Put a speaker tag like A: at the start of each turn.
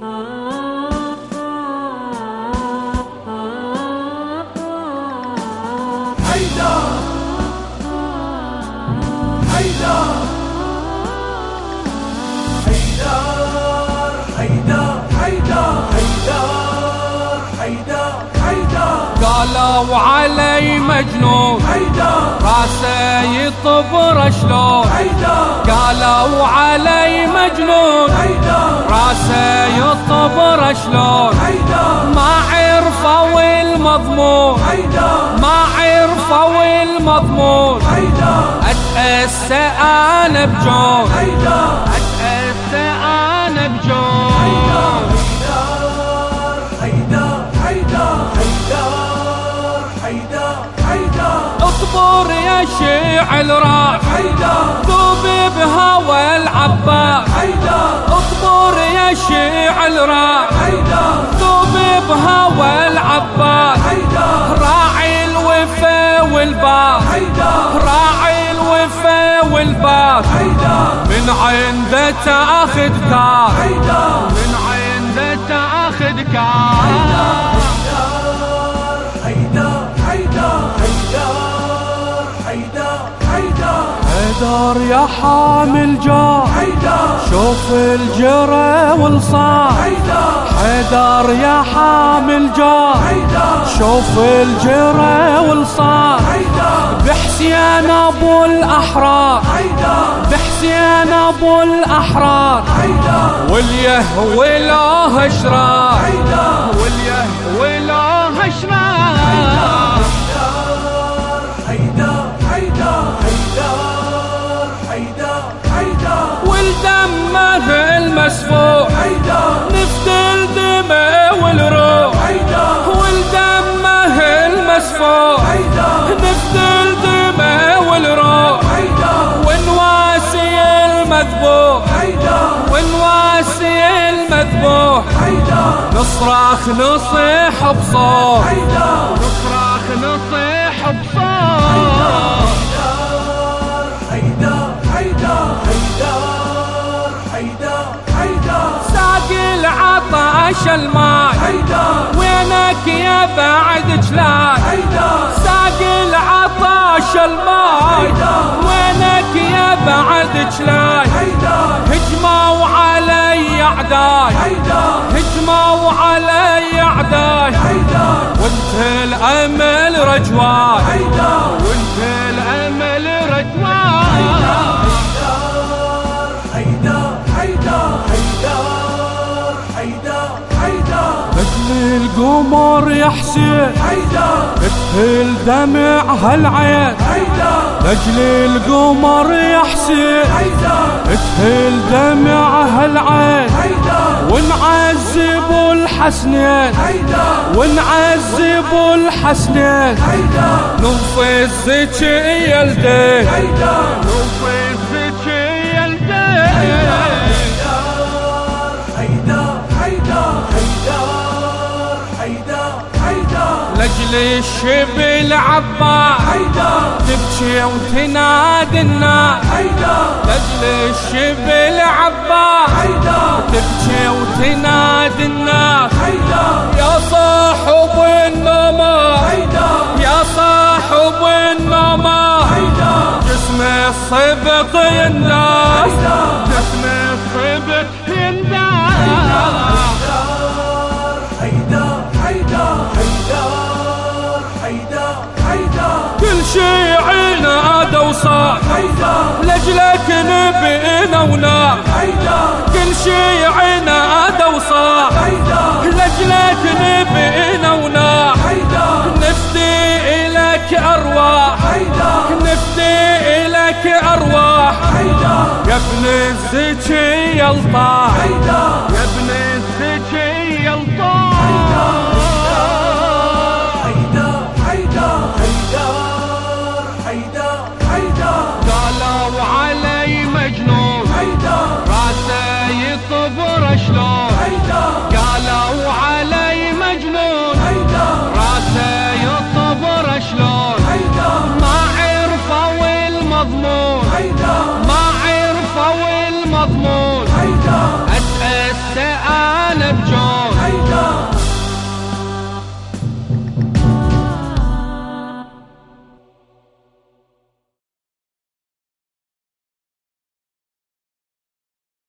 A: قالوا علي مجنون.
B: حيدر
A: راسه يطب شلون؟ قالوا علي مجنون.
B: حيدر
A: راسه شلون؟ ما عرفوا المضمون ما عرفه المضمون أتأسى أنا بجون. أتأسى أنا بجون. يا شيع
B: الراح.
A: ذوب بهوى العباس. ماشي على
B: الراس
A: ثوبي بهوى العباس راعي الوفا والباس. راعي الوفا والباس. من عنده تاخذ كار من عنده تاخذ كار حيدار يا حامل جار.
B: حيدار
A: شوف الجرى والصار.
B: حيدر
A: يا حامل جار. شوف الجرى والصار.
B: حيدر
A: بحسين أبو
B: الأحرار.
A: بحسين أبو الأحرار.
B: حيدر
A: واليه وله إشرار. المسفوح
B: حيدر.
A: نفتل دمه والروح.
B: حيدر.
A: والدمه المسفوح
B: حيدر.
A: نفتل دمه والروح.
B: حيدر.
A: ونواسي المذبوح.
B: حيدر.
A: ونواسي المذبوح.
B: حيدر.
A: نصرخ نصيح بصوت.
B: حيدر.
A: نصرخ نصيح بصوت. العطش الماي وينك يا بعد جلاي
B: حيدر.
A: ساقي العطش الماي وينك يا بعد جلاي
B: حيدر.
A: هجموا علي
B: أعداي.
A: هجموا علي
B: أعداي.
A: وانت الأمل رجواي. وانت الأمل رجواي. القمر يا حسين
B: حيدر
A: مثل دمع هالعين.
B: حيدر
A: لاجل القمر يا حسين
B: حيدر
A: مثل دمع هالعين.
B: حيدر
A: ونعذب الحسنين.
B: حيدر
A: ونعذب الحسنين.
B: حيدر
A: ننفذك يا الدين.
B: حيدر
A: لاجل الشبل عباس تبكي وتنادي الناس. لاجل الشبل عباس
B: حيدر.
A: تبكي وتنادي الناس. يا صاحب النمر. يا صاحب النمر.
B: حيدر.
A: جسم الصدق
B: صار
A: لجلك نبينا
B: ولا
A: كل شي عناد
B: وصاح
A: لجلك نبينا
B: ولا
A: نفدي إلك أرواح نفدي إلك أرواح قبل الزيتي يلطاح